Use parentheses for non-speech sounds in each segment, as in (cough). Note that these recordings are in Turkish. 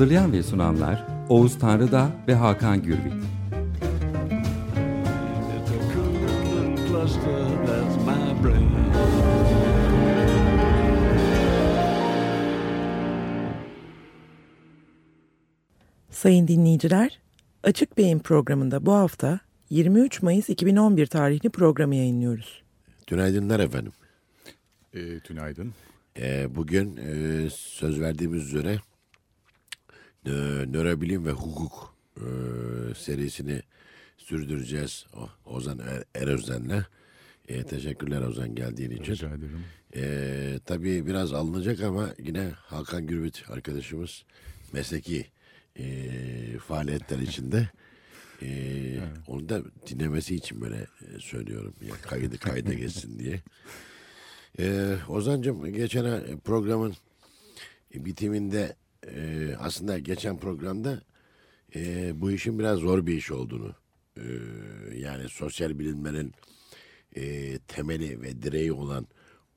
Hazırlayan ve sunanlar Oğuz Tanrıdağ ve Hakan Gürbüz. Sayın dinleyiciler, Açık Beyin programında bu hafta 23 Mayıs 2011 tarihli programı yayınlıyoruz. Günaydınlar efendim. E, tünaydın. Ee, bugün e, söz verdiğimiz üzere e, nörobilim ve hukuk e, serisini sürdüreceğiz O- Ozan Er- Erözen'le. E, teşekkürler Ozan geldiğin için. Rica ederim. E, tabii biraz alınacak ama yine Hakan Gürbüt arkadaşımız mesleki e, faaliyetler içinde. E, Onu da dinlemesi için böyle e, söylüyorum. Ya, kaydı kayda geçsin diye. Ee, Ozan'cığım geçen ay programın bitiminde e, aslında geçen programda e, bu işin biraz zor bir iş olduğunu e, yani sosyal bilimlerin e, temeli ve direği olan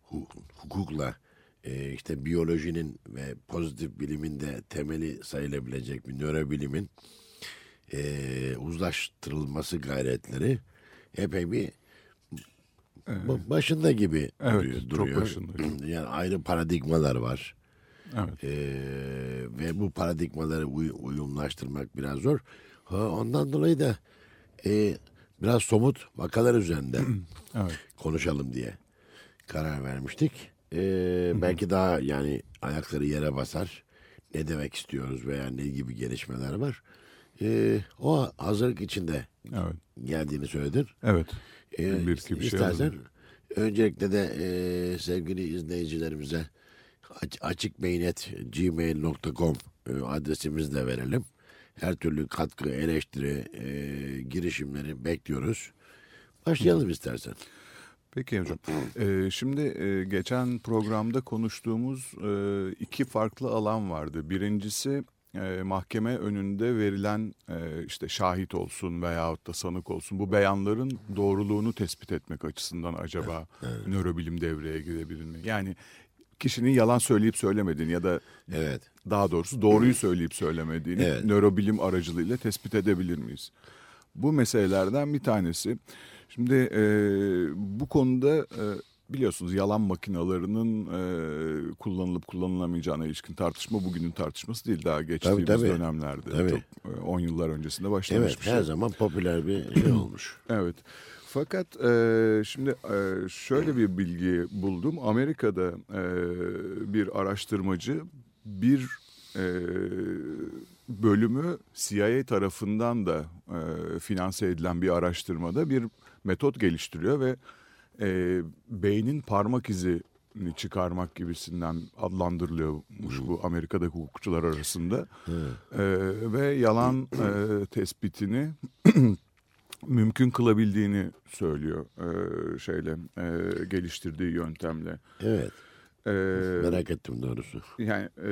hu- hukukla e, işte biyolojinin ve pozitif bilimin de temeli sayılabilecek bir nörobilimin e, uzlaştırılması gayretleri epey bir ba- başında gibi Evet, duruyor. çok başında. (clears throat) Yani ayrı paradigmalar var. Evet. Ee, ve bu paradigmaları uy- uyumlaştırmak biraz zor. Ha, ondan dolayı da e, biraz somut vakalar üzerinde (clears throat) Evet. konuşalım diye karar vermiştik. Ee, belki daha yani ayakları yere basar. Ne demek istiyoruz veya ne gibi gelişmeler var. Ee, o hazırlık içinde Evet. geldiğini söyledin. Evet. Ee, Bir iki bir şey istersen öncelikle de e, sevgili izleyicilerimize açıkbeynet.gmail.com e, adresimizi de verelim. Her türlü katkı, eleştiri, e, girişimleri bekliyoruz. Başlayalım istersen. Peki hocam. Ee, şimdi e, geçen programda konuştuğumuz e, iki farklı alan vardı. Birincisi e, mahkeme önünde verilen e, işte şahit olsun veyahut da sanık olsun bu beyanların doğruluğunu tespit etmek açısından acaba nörobilim devreye girebilir mi? Yani kişinin yalan söyleyip söylemediğini ya da Evet. daha doğrusu doğruyu söyleyip söylemediğini Evet. nörobilim aracılığıyla tespit edebilir miyiz? Bu meselelerden bir tanesi. Şimdi e, bu konuda e, biliyorsunuz yalan makinalarının e, kullanılıp kullanılamayacağına ilişkin tartışma bugünün tartışması değil. Daha geçtiğimiz tabii. dönemlerde Tabii. çok e, 10 yıllar öncesinde başlamış Evet, bir şey. her zaman popüler bir şey olmuş. Evet. Fakat e, şimdi e, şöyle bir bilgi buldum. Amerika'da e, bir araştırmacı bir e, bölümü CIA tarafından da e, finanse edilen bir araştırmada bir metot geliştiriyor ve e, beynin parmak izi çıkarmak gibisinden adlandırılıyormuş bu Amerika'daki hukukçular arasında. E, ve yalan e, tespitini mümkün kılabildiğini söylüyor e, şeyle e, geliştirdiği yöntemle. Evet. E, Merak ettim doğrusu. yani e,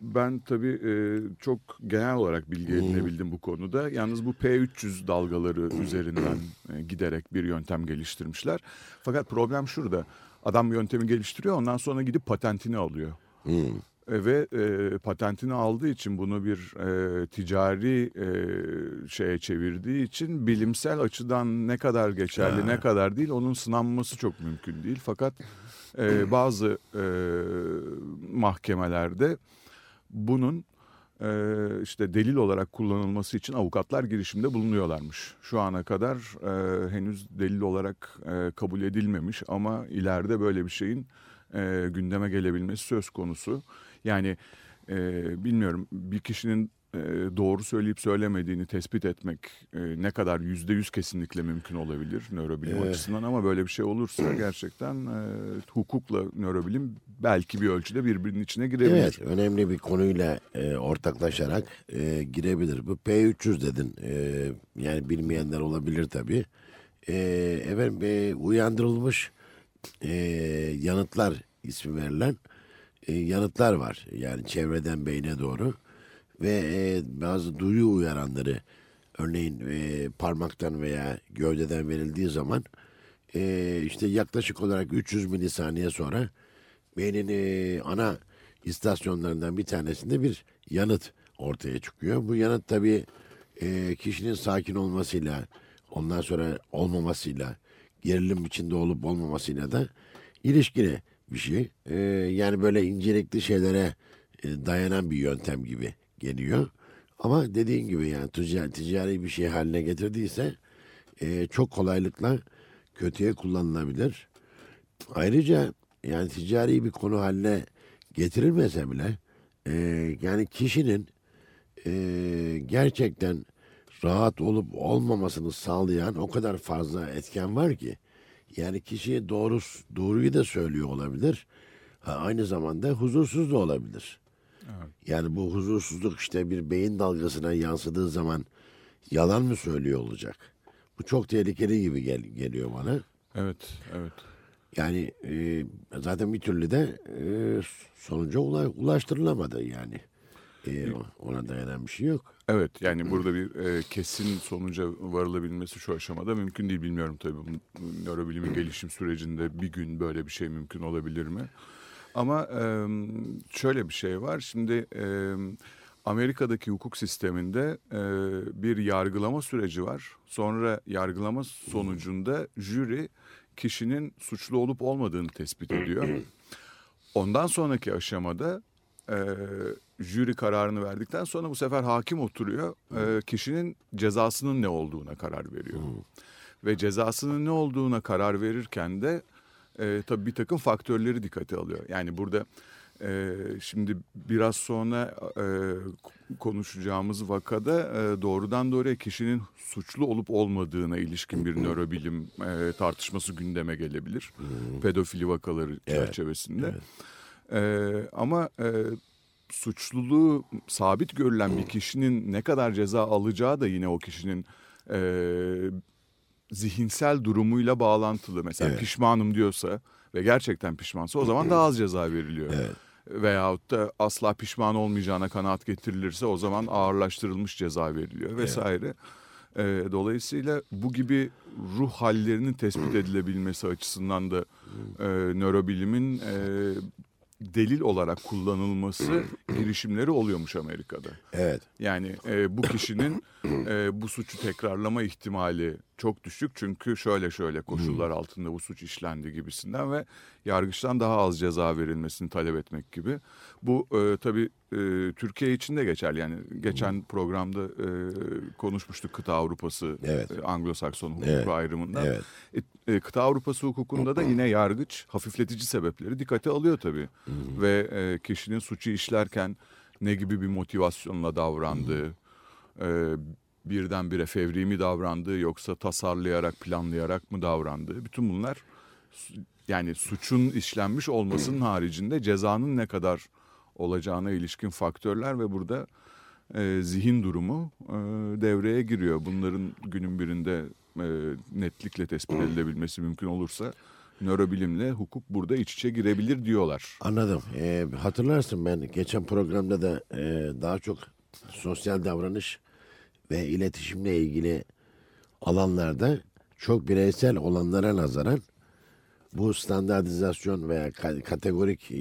ben tabii e, çok genel olarak bilgi edinebildim bu konuda. Yalnız bu P300 dalgaları üzerinden e, giderek bir yöntem geliştirmişler. Fakat problem şurada. Adam yöntemi geliştiriyor ondan sonra gidip patentini alıyor. Hmm. E, ve e, patentini aldığı için bunu bir e, ticari e, şeye çevirdiği için bilimsel açıdan ne kadar geçerli ne kadar değil onun sınanması çok mümkün değil. Fakat e, (laughs) bazı e, mahkemelerde bunun e, işte delil olarak kullanılması için avukatlar girişimde bulunuyorlarmış. Şu ana kadar e, henüz delil olarak e, kabul edilmemiş ama ileride böyle bir şeyin e, gündeme gelebilmesi söz konusu. Yani e, bilmiyorum bir kişinin e, doğru söyleyip söylemediğini tespit etmek e, ne kadar yüzde yüz kesinlikle mümkün olabilir nörobilim Evet. açısından ama böyle bir şey olursa (clears throat) gerçekten e, hukukla nörobilim belki bir ölçüde birbirinin içine girebilir. Evet, önemli bir konuyla e, ortaklaşarak e, girebilir. Bu P300 dedin. E, yani bilmeyenler olabilir tabii. E, efendim e, uyandırılmış e, yanıtlar ismi verilen e, yanıtlar var. Yani çevreden beyne doğru ve e, bazı duyu uyaranları örneğin e, parmaktan veya gövdeden verildiği zaman işte yaklaşık olarak 300 milisaniye sonra beynin ana istasyonlarından bir tanesinde bir yanıt ortaya çıkıyor. Bu yanıt tabii kişinin sakin olmasıyla, ondan sonra olmamasıyla, gerilim içinde olup olmamasıyla da ilişkili bir şey. E, yani böyle incelikli şeylere e, dayanan bir yöntem gibi geliyor. Ama dediğin gibi yani ticari, ticari bir şey haline getirdiyse e, çok kolaylıkla kötüye kullanılabilir. Ayrıca yani ticari bir konu haline getirilmese bile e, yani kişinin e, gerçekten rahat olup olmamasını sağlayan o kadar fazla etken var ki yani kişi doğru doğruyu da söylüyor olabilir. Ha, aynı zamanda huzursuz da olabilir. Yani bu huzursuzluk işte bir beyin dalgasına yansıdığı zaman yalan mı söylüyor olacak? Bu çok tehlikeli gibi gel- geliyor bana. Evet, evet. Yani e, zaten bir türlü de e, sonuca ula- ulaştırılamadı yani. E, ona dayanan bir şey yok. Evet yani burada bir e, kesin sonuca varılabilmesi şu aşamada mümkün değil bilmiyorum tabii. Nörobilimin gelişim sürecinde bir gün böyle bir şey mümkün olabilir mi? Ama e, şöyle bir şey var. Şimdi e, Amerika'daki hukuk sisteminde e, bir yargılama süreci var. Sonra yargılama sonucunda jüri kişinin suçlu olup olmadığını tespit ediyor. (clears throat) Ondan sonraki aşamada e, jüri kararını verdikten sonra bu sefer hakim oturuyor. E, kişinin cezasının ne olduğuna karar veriyor. Ve cezasının ne olduğuna karar verirken de e, tabii bir takım faktörleri dikkate alıyor. Yani burada e, şimdi biraz sonra e, konuşacağımız vakada e, doğrudan doğruya kişinin suçlu olup olmadığına ilişkin bir (clears throat) nörobilim e, tartışması gündeme gelebilir. Pedofili vakaları çerçevesinde. E, ama e, suçluluğu sabit görülen bir kişinin ne kadar ceza alacağı da yine o kişinin e, zihinsel durumuyla bağlantılı. Mesela Evet. pişmanım diyorsa ve gerçekten pişmansa o zaman daha az ceza veriliyor. Evet. Veyahut da asla pişman olmayacağına kanaat getirilirse o zaman ağırlaştırılmış ceza veriliyor vesaire. E, dolayısıyla bu gibi ruh hallerinin tespit edilebilmesi açısından da e, nörobilimin e, delil olarak kullanılması (clears throat) girişimleri oluyormuş Amerika'da. Evet. Yani e, bu kişinin e, bu suçu tekrarlama ihtimali çok düşük çünkü şöyle şöyle koşullar altında bu suç işlendi gibisinden ve yargıçtan daha az ceza verilmesini talep etmek gibi. Bu e, tabii e, Türkiye için de geçerli. Yani geçen programda e, konuşmuştuk kıta Avrupası Evet. e, Anglo-Sakson hukuku Evet. ayrımında. Evet. E, e, kıta Avrupası hukukunda da yine yargıç hafifletici sebepleri dikkate alıyor tabii. Ve e, kişinin suçu işlerken ne gibi bir motivasyonla davrandığı, e, birdenbire fevri mi davrandığı yoksa tasarlayarak, planlayarak mı davrandığı bütün bunlar yani suçun işlenmiş olmasının haricinde cezanın ne kadar olacağına ilişkin faktörler ve burada e, zihin durumu e, devreye giriyor. Bunların günün birinde e, netlikle tespit edilebilmesi mümkün olursa nörobilimle hukuk burada iç içe girebilir diyorlar. Anladım. Ee, hatırlarsın ben geçen programda da e, daha çok sosyal davranış ve iletişimle ilgili alanlarda çok bireysel olanlara nazaran bu standartizasyon veya ka- kategorik e,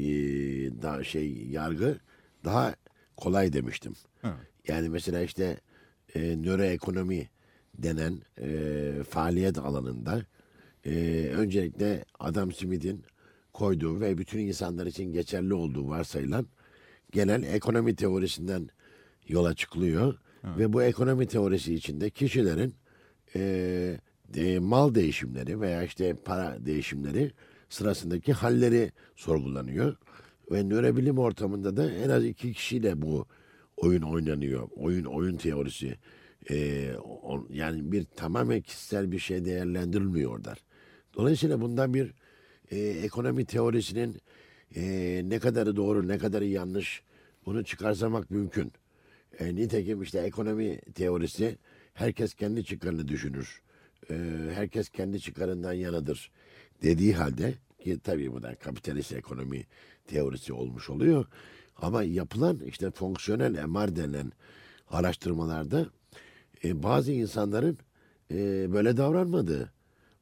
da şey yargı daha kolay demiştim. Evet. Yani mesela işte e, nöroekonomi denen e, faaliyet alanında e, öncelikle Adam Smith'in koyduğu ve bütün insanlar için geçerli olduğu varsayılan genel ekonomi teorisinden yola çıkılıyor. Ve bu ekonomi teorisi içinde kişilerin e, de- mal değişimleri veya işte para değişimleri sırasındaki halleri sorgulanıyor. Ve nörobilim ortamında da en az iki kişiyle bu oyun oynanıyor. Oyun oyun teorisi. Ee, o- yani bir tamamen kişisel bir şey değerlendirilmiyor orada. Dolayısıyla bundan bir e, ekonomi teorisinin e, ne kadarı doğru ne kadarı yanlış bunu çıkarsamak mümkün. E, nitekim işte ekonomi teorisi herkes kendi çıkarını düşünür. E, herkes kendi çıkarından yanadır dediği halde ki tabii bu da kapitalist ekonomi teorisi olmuş oluyor. Ama yapılan işte fonksiyonel MR denilen araştırmalarda e, bazı insanların e, böyle davranmadığı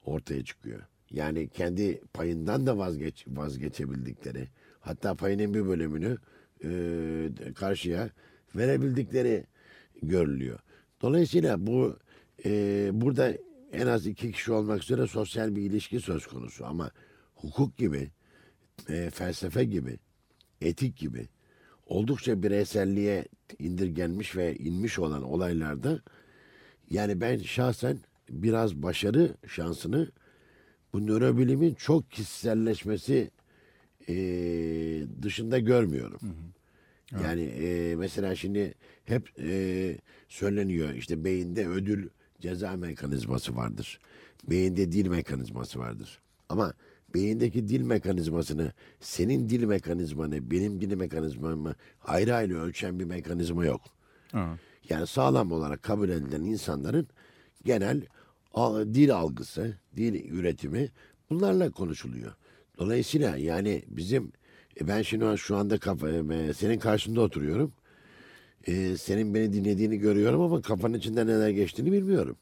ortaya çıkıyor. Yani kendi payından da vazgeç vazgeçebildikleri, hatta payının bir bölümünü e, karşıya verebildikleri görülüyor. Dolayısıyla bu e, burada en az iki kişi olmak üzere sosyal bir ilişki söz konusu ama hukuk gibi, e, felsefe gibi, etik gibi oldukça bireyselliğe indirgenmiş ve inmiş olan olaylarda yani ben şahsen biraz başarı şansını bu nörobilimin çok kişiselleşmesi e, dışında görmüyorum. Yani e, mesela şimdi hep e, söyleniyor işte beyinde ödül ceza mekanizması vardır. Beyinde dil mekanizması vardır. Ama beyindeki dil mekanizmasını senin dil mekanizmanı benim dil mekanizmamı ayrı ayrı ölçen bir mekanizma yok. Ha. Yani sağlam olarak kabul edilen insanların genel dil algısı, dil üretimi bunlarla konuşuluyor. Dolayısıyla yani bizim e, ben şimdi şu anda kafa, e, senin karşında oturuyorum. E, senin beni dinlediğini görüyorum ama kafanın içinde neler geçtiğini bilmiyorum.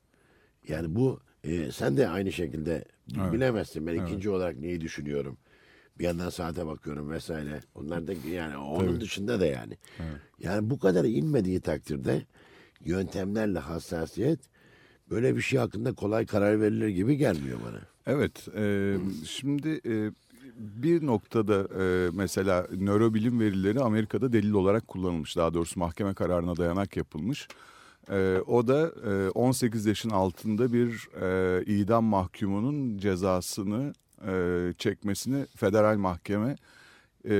Yani bu e, sen de aynı şekilde bilemezsin. Ben ikinci olarak neyi düşünüyorum. Bir yandan saate bakıyorum vesaire. Onlar da yani onun dışında da yani. Yani bu kadar inmediği takdirde yöntemlerle hassasiyet böyle bir şey hakkında kolay karar verilir gibi gelmiyor bana. Evet, e, şimdi e, bir noktada e, mesela nörobilim verileri Amerika'da delil olarak kullanılmış. Daha doğrusu mahkeme kararına dayanak yapılmış. E, o da e, 18 yaşın altında bir e, idam mahkumunun cezasını e, çekmesini federal mahkeme e,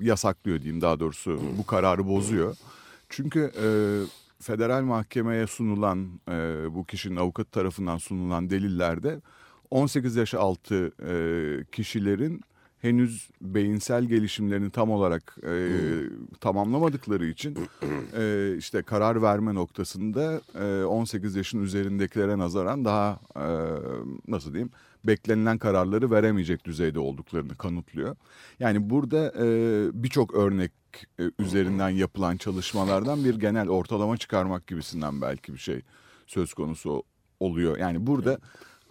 yasaklıyor diyeyim daha doğrusu bu kararı bozuyor. Çünkü e, federal mahkemeye sunulan e, bu kişinin avukatı tarafından sunulan delillerde 18 yaş altı e, kişilerin henüz beyinsel gelişimlerini tam olarak e, tamamlamadıkları için e, işte karar verme noktasında e, 18 yaşın üzerindekilere nazaran daha e, nasıl diyeyim beklenilen kararları veremeyecek düzeyde olduklarını kanıtlıyor. Yani burada e, birçok örnek e, üzerinden yapılan çalışmalardan bir genel ortalama çıkarmak gibisinden belki bir şey söz konusu oluyor. Yani burada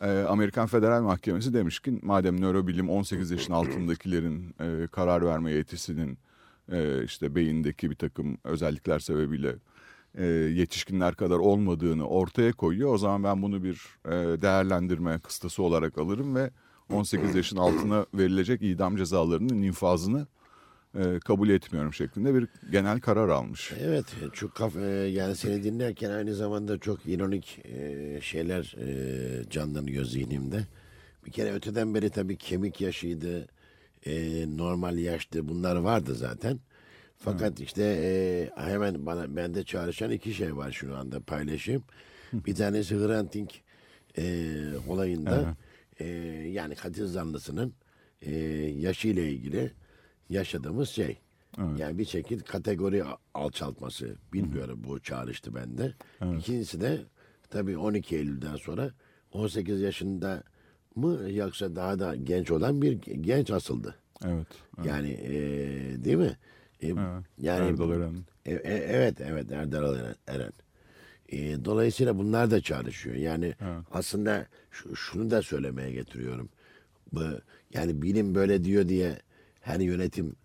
e, Amerikan Federal Mahkemesi demiş ki madem nörobilim 18 yaşın altındakilerin e, karar verme yetisinin e, işte beyindeki bir takım özellikler sebebiyle e, yetişkinler kadar olmadığını ortaya koyuyor. O zaman ben bunu bir e, değerlendirme kıstası olarak alırım ve 18 yaşın altına verilecek idam cezalarının infazını e, kabul etmiyorum şeklinde bir genel karar almış. Evet çok kaf e, yani seni dinlerken aynı zamanda çok ironik e, şeyler e, canlanıyor zihnimde. Bir kere öteden beri tabii kemik yaşıydı, e, normal yaştı bunlar vardı zaten. Fakat işte e, hemen bana bende çağrışan iki şey var şu anda paylaşayım. Bir tanesi Hrant Dink e, olayında e, yani katil zanlısının e, yaşıyla ilgili yaşadığımız şey. Yani bir şekilde kategori alçaltması. Bilmiyorum bu çağrıştı bende. İkincisi de tabii 12 Eylül'den sonra 18 yaşında mı yoksa daha da genç olan bir genç asıldı. Evet. Yani e, değil mi? E, yani Erdal Eren. E, e, evet evet Erdal Eren. Eren. E, dolayısıyla bunlar da çağrışıyor. Yani aslında şu- şunu da söylemeye getiriyorum. Bu, yani bilim böyle diyor diye her yönetim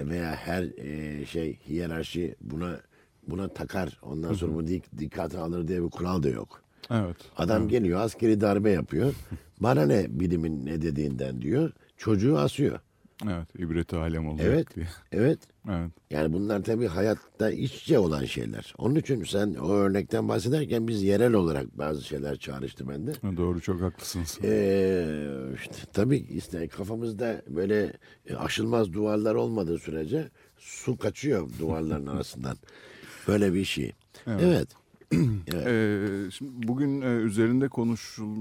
veya her e, şey hiyerarşi buna buna takar. Ondan sonra bunu dik, dikkate alır diye bir kural da yok. Evet. Adam geliyor askeri darbe yapıyor. Bana ne bilimin ne dediğinden diyor. Çocuğu asıyor. Evet, ibreti alem olacak Evet. diye. Evet. Evet. Yani bunlar tabii hayatta iç içe olan şeyler. Onun için sen o örnekten bahsederken biz yerel olarak bazı şeyler çağrıştı bende. Doğru, çok haklısınız. Ee, işte, tabii işte kafamızda böyle e, aşılmaz duvarlar olmadığı sürece su kaçıyor duvarların (laughs) arasından. Böyle bir şey. Evet. Evet. (clears throat) Ee, şimdi bugün e, üzerinde konuşul,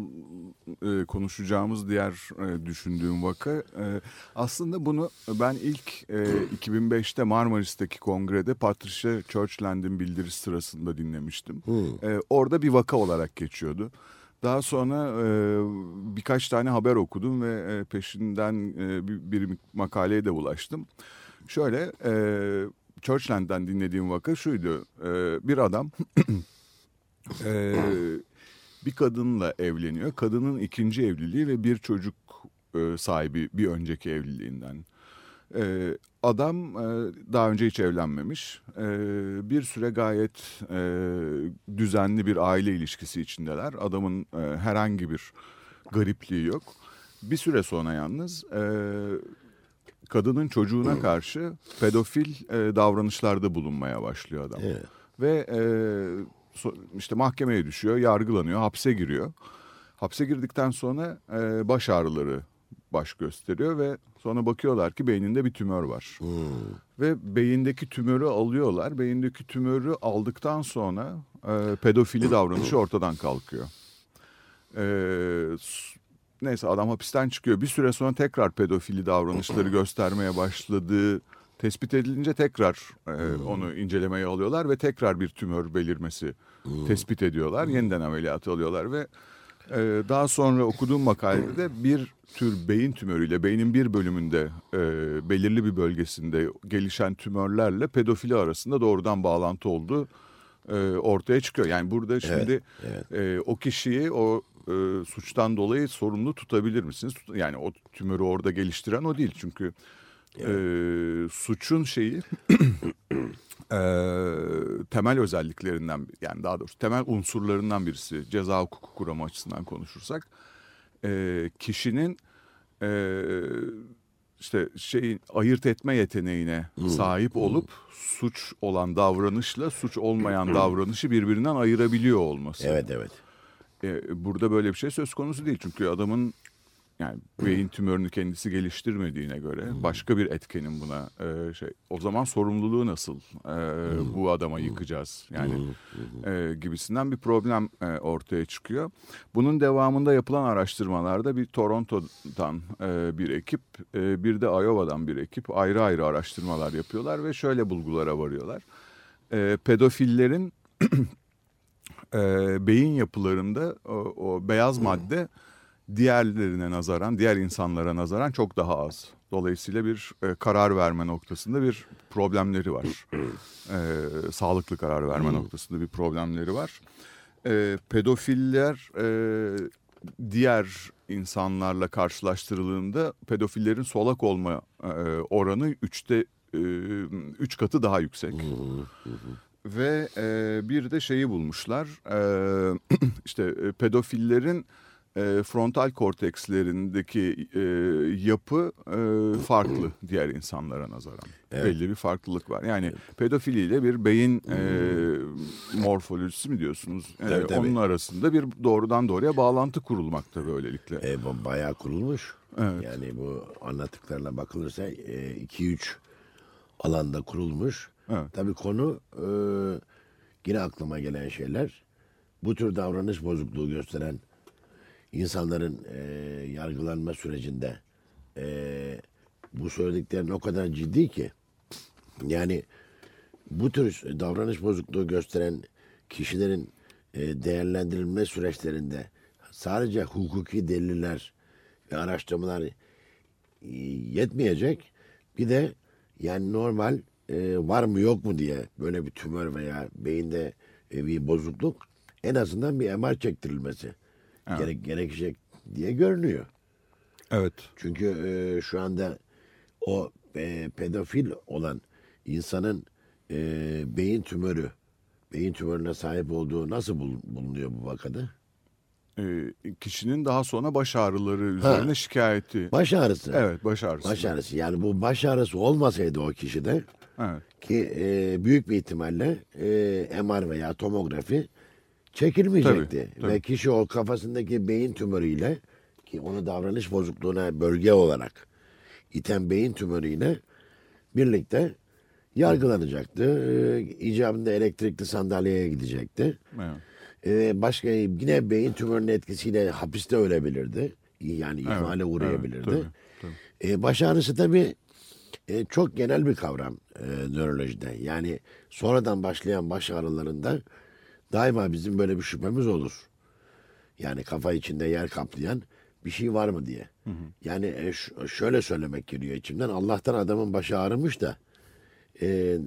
e, konuşacağımız diğer e, düşündüğüm vaka e, aslında bunu ben ilk e, 2005'te Marmaris'teki kongrede Patricia Churchland'in bildirisi sırasında dinlemiştim. E, orada bir vaka olarak geçiyordu. Daha sonra e, birkaç tane haber okudum ve e, peşinden e, bir, bir makaleye de ulaştım. Şöyle e, Churchland'den dinlediğim vaka şuydu. E, bir adam (clears throat) Ee, bir kadınla evleniyor. Kadının ikinci evliliği ve bir çocuk e, sahibi bir önceki evliliğinden. Ee, adam e, daha önce hiç evlenmemiş. Ee, bir süre gayet e, düzenli bir aile ilişkisi içindeler. Adamın e, herhangi bir garipliği yok. Bir süre sonra yalnız e, kadının çocuğuna (clears throat) karşı pedofil e, davranışlarda bulunmaya başlıyor adam. Evet. Ve e, işte mahkemeye düşüyor, yargılanıyor, hapse giriyor. Hapse girdikten sonra e, baş ağrıları baş gösteriyor ve sonra bakıyorlar ki beyninde bir tümör var. Ve beyindeki tümörü alıyorlar. Beyindeki tümörü aldıktan sonra e, pedofili davranışı ortadan kalkıyor. E, neyse adam hapisten çıkıyor. Bir süre sonra tekrar pedofili davranışları göstermeye başladığı tespit edilince tekrar e, onu incelemeye alıyorlar ve tekrar bir tümör belirmesi tespit ediyorlar. Yeniden ameliyatı alıyorlar ve e, daha sonra okuduğum makalede de bir tür beyin tümörüyle beynin bir bölümünde e, belirli bir bölgesinde gelişen tümörlerle pedofili arasında doğrudan bağlantı olduğu e, ortaya çıkıyor. Yani burada şimdi e, o kişiyi o e, suçtan dolayı sorumlu tutabilir misiniz? Yani o tümörü orada geliştiren o değil çünkü e, suçun şeyi (coughs) e, temel özelliklerinden yani daha doğrusu temel unsurlarından birisi ceza hukuku kuramı açısından konuşursak e, kişinin e, işte şeyin ayırt etme yeteneğine sahip olup suç olan davranışla suç olmayan (coughs) davranışı birbirinden ayırabiliyor olması. Evet evet. E, burada böyle bir şey söz konusu değil çünkü adamın yani beyin tümörünü kendisi geliştirmediğine göre başka bir etkenin buna e, şey o zaman sorumluluğu nasıl e, bu adama yıkacağız? Yani e, gibisinden bir problem e, ortaya çıkıyor. Bunun devamında yapılan araştırmalarda bir Toronto'dan e, bir ekip e, bir de Iowa'dan bir ekip ayrı ayrı araştırmalar yapıyorlar ve şöyle bulgulara varıyorlar. E, pedofillerin (clears throat) e, beyin yapılarında o, o beyaz madde diğerlerine nazaran, diğer insanlara nazaran çok daha az. Dolayısıyla bir e, karar verme noktasında bir problemleri var. (clears throat) E, sağlıklı karar verme noktasında bir problemleri var. E, pedofiller e, diğer insanlarla karşılaştırıldığında pedofillerin solak olma e, oranı üçte e, üç katı daha yüksek. Ve e, bir de şeyi bulmuşlar. E, (clears throat) işte e, pedofillerin e, frontal kortekslerindeki e, yapı e, farklı diğer insanlara nazaran. Belli bir farklılık var. Yani pedofiliyle bir beyin e, morfolojisi mi diyorsunuz? E, Tabii, tabii. Onun arasında bir doğrudan doğruya bağlantı kurulmakta böylelikle. E, bu bayağı kurulmuş. Evet. Yani bu anlattıklarına bakılırsa 2-3 alanda kurulmuş. Evet. Tabii konu e, yine aklıma gelen şeyler. Bu tür davranış bozukluğu gösteren insanların e, yargılanma sürecinde e, bu söylediklerin o kadar ciddi ki yani bu tür davranış bozukluğu gösteren kişilerin e, değerlendirilme süreçlerinde sadece hukuki deliller ve araştırmalar e, yetmeyecek. Bir de yani normal e, var mı yok mu diye böyle bir tümör veya beyinde e, bir bozukluk en azından bir MR çektirilmesi gerek, gerekecek diye görünüyor. Evet. Çünkü e, şu anda o e, pedofil olan insanın e, beyin tümörü, beyin tümörüne sahip olduğu nasıl bul- bulunuyor bu vakada? e, kişinin daha sonra baş ağrıları üzerine şikayeti. Baş ağrısı. Evet baş ağrısı. Baş ağrısı. Yani bu baş ağrısı olmasaydı o kişide Evet. ki e, büyük bir ihtimalle e, MR veya tomografi çekilmeyecekti. Tabii, tabii. Ve kişi o kafasındaki beyin tümörüyle ki onu davranış bozukluğuna bölge olarak iten beyin tümörüyle birlikte yargılanacaktı. E, icabında elektrikli sandalyeye gidecekti. evet. E, başka yine beyin tümörünün etkisiyle hapiste ölebilirdi. Yani ihmale evet, uğrayabilirdi. tabii, tabii. E, baş ağrısı tabii e, çok genel bir kavram e, nörolojide. Yani sonradan başlayan baş ağrılarında daima bizim böyle bir şüphemiz olur. Yani kafa içinde yer kaplayan bir şey var mı diye. Yani e, şöyle söylemek geliyor içimden. Allah'tan adamın başı ağrımış da e, e,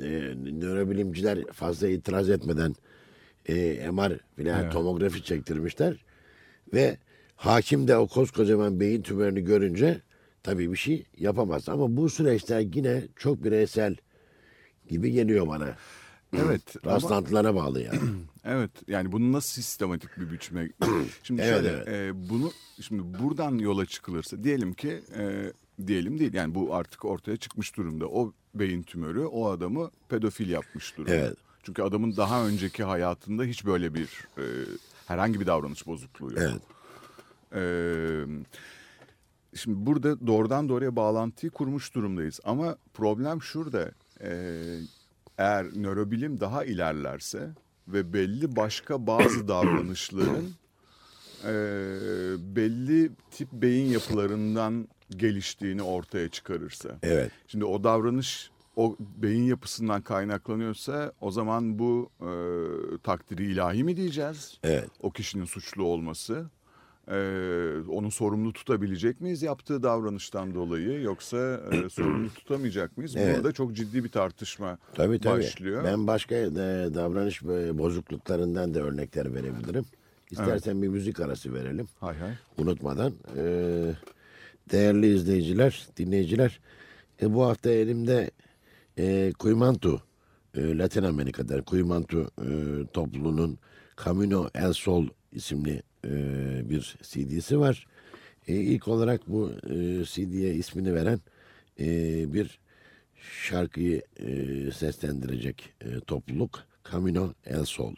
nörobilimciler fazla itiraz etmeden e, MR filan Evet. tomografi çektirmişler. Ve hakim de o koskocaman beyin tümörünü görünce tabii bir şey yapamaz. Ama bu süreçler yine çok bireysel gibi geliyor bana. Evet. ama- Rastlantılara bağlı yani. (clears throat) Evet yani bunu nasıl sistematik bir biçime (clears throat) şimdi Evet, şöyle evet. e, bunu şimdi buradan yola çıkılırsa diyelim ki e, diyelim değil yani bu artık ortaya çıkmış durumda o beyin tümörü o adamı pedofil yapmış durumda. Evet. Çünkü adamın daha önceki hayatında hiç böyle bir e, herhangi bir davranış bozukluğu yok. Evet. Ee, şimdi burada doğrudan doğruya bağlantıyı kurmuş durumdayız. Ama problem şurada. Ee, eğer nörobilim daha ilerlerse ve belli başka bazı (coughs) davranışların e, belli tip beyin yapılarından geliştiğini ortaya çıkarırsa. Evet. Şimdi o davranış o beyin yapısından kaynaklanıyorsa o zaman bu e, takdiri ilahi mi diyeceğiz? Evet. O kişinin suçlu olması. E, onu sorumlu tutabilecek miyiz yaptığı davranıştan dolayı yoksa e, (clears throat) sorumlu tutamayacak mıyız? Evet. Burada çok ciddi bir tartışma Tabii tabii. başlıyor. Ben başka e, davranış e, bozukluklarından da örnekler verebilirim. İstersen bir müzik arası verelim. Hay hay. Unutmadan. Ee, değerli izleyiciler, dinleyiciler. e, bu hafta elimde e, Kuymantu, e, Latin Amerika'da Kuymantu e, topluluğunun Camino El Sol isimli e, bir CD'si var. E, ilk olarak bu e, CD'ye ismini veren e, bir şarkıyı e, seslendirecek e, topluluk Camino El Sol.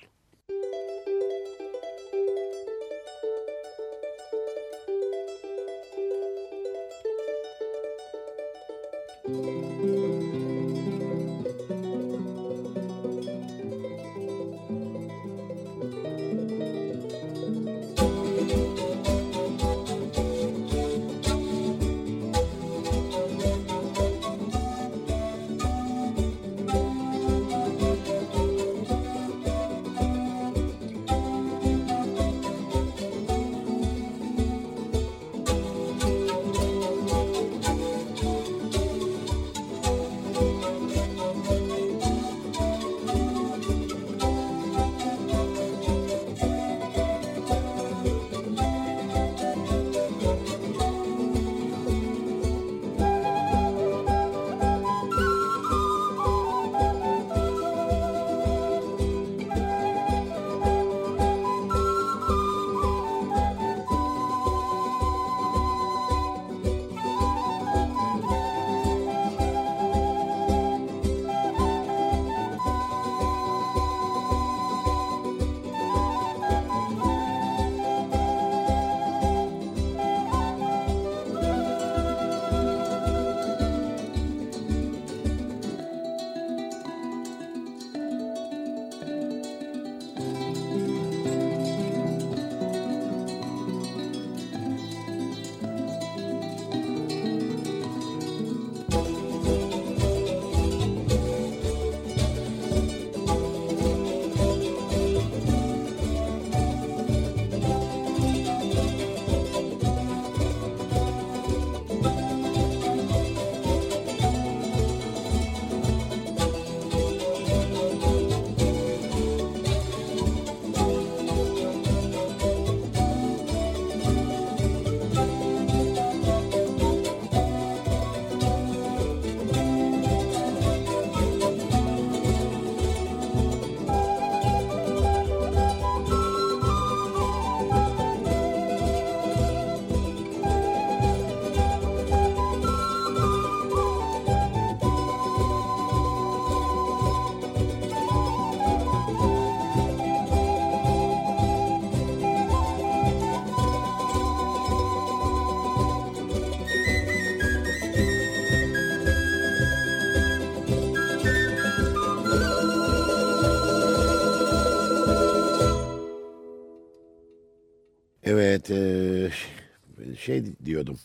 Şey diyordum.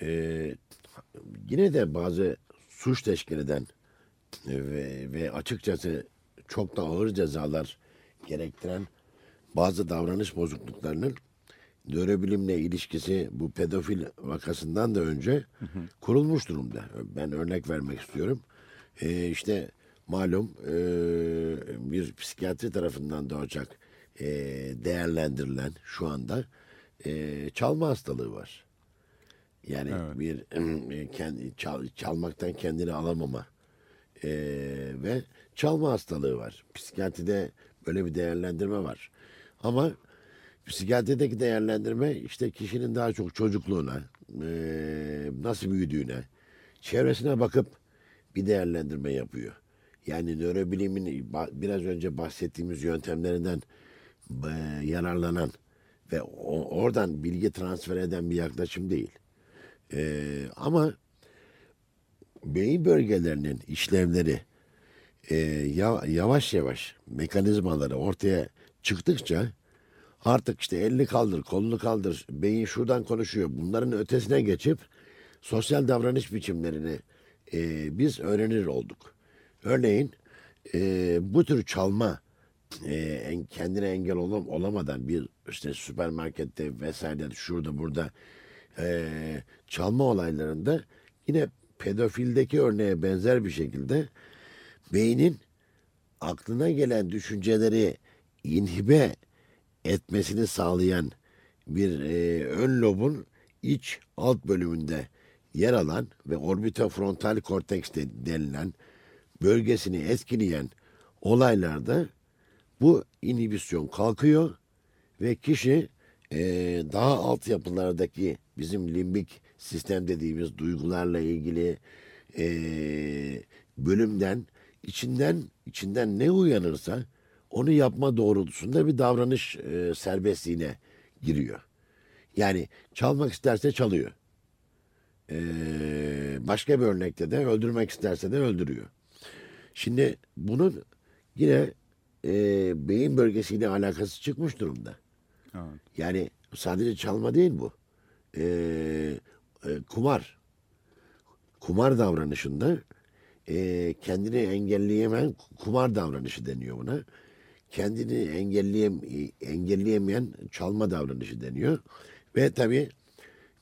Ee, yine de bazı suç teşkil eden e, ve, ve açıkçası çok da ağır cezalar gerektiren bazı davranış bozukluklarının nörobilimle ilişkisi bu pedofil vakasından da önce kurulmuş durumda. Ben örnek vermek istiyorum. Ee, işte malum e, bir psikiyatri tarafından doğacak e, değerlendirilen şu anda e, çalma hastalığı var. Yani Evet. bir (clears throat) e, kendi, çal- çalmaktan kendini alamama e, ve çalma hastalığı var. Psikiyatride böyle bir değerlendirme var. Ama psikiyatrideki değerlendirme işte kişinin daha çok çocukluğuna, e, nasıl büyüdüğüne, çevresine bakıp bir değerlendirme yapıyor. Yani nörobilimin biraz önce bahsettiğimiz yöntemlerinden e, yararlanan ve o- oradan bilgi transfer eden bir yaklaşım değil. E, ama beyin bölgelerinin işlevleri e, ya- yavaş yavaş mekanizmaları ortaya çıktıkça artık işte elini kaldır, kolunu kaldır, beyin şuradan konuşuyor. Bunların ötesine geçip sosyal davranış biçimlerini e, biz öğrenir olduk. Örneğin e, bu tür çalma e, en- kendine engel olam, olamadan bir işte süpermarkette vesaire şurada burada e, çalma olaylarında yine pedofildeki örneğe benzer bir şekilde beynin aklına gelen düşünceleri inhibe etmesini sağlayan bir e, ön lobun iç alt bölümünde yer alan ve orbitofrontal korteks de denilen bölgesini etkileyen olaylarda bu inhibisyon kalkıyor ve kişi e, daha alt yapılardaki bizim limbik sistem dediğimiz duygularla ilgili e, bölümden içinden içinden ne uyanırsa onu yapma doğrultusunda bir davranış e, serbestliğine giriyor. Yani çalmak isterse çalıyor. E, başka bir örnekte de öldürmek isterse de öldürüyor. Şimdi bunun yine e, beyin bölgesiyle alakası çıkmış durumda. Evet. Yani sadece çalma değil bu. Ee, e, kumar. Kumar davranışında e, kendini engelleyemeyen kumar davranışı deniyor buna. Kendini engelleyem, engelleyemeyen çalma davranışı deniyor. Ve tabii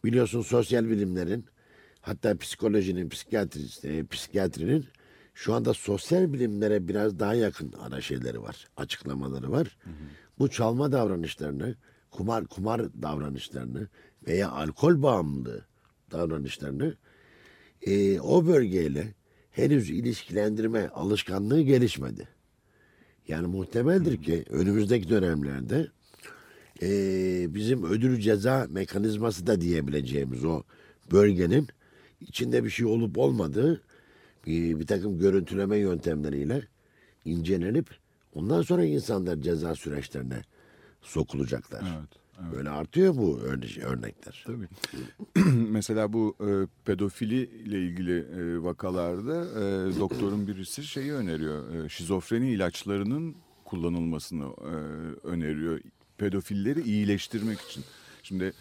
biliyorsun sosyal bilimlerin hatta psikolojinin, psikiyatri, e, psikiyatrinin şu anda sosyal bilimlere biraz daha yakın ana şeyleri var, açıklamaları var. Bu çalma davranışlarını, kumar kumar davranışlarını veya alkol bağımlılığı davranışlarını e, o bölgeyle henüz ilişkilendirme alışkanlığı gelişmedi. Yani muhtemeldir ki önümüzdeki dönemlerde e, bizim ödül ceza mekanizması da diyebileceğimiz o bölgenin içinde bir şey olup olmadığı bir, bir takım görüntüleme yöntemleriyle incelenip ondan sonra insanlar ceza süreçlerine sokulacaklar. Evet, Böyle artıyor bu örne- örnekler. Tabii. (clears throat) Mesela bu e, pedofili ile ilgili e, vakalarda e, doktorun birisi şeyi öneriyor. E, şizofreni ilaçlarının kullanılmasını e, öneriyor. Pedofilleri iyileştirmek için. Şimdi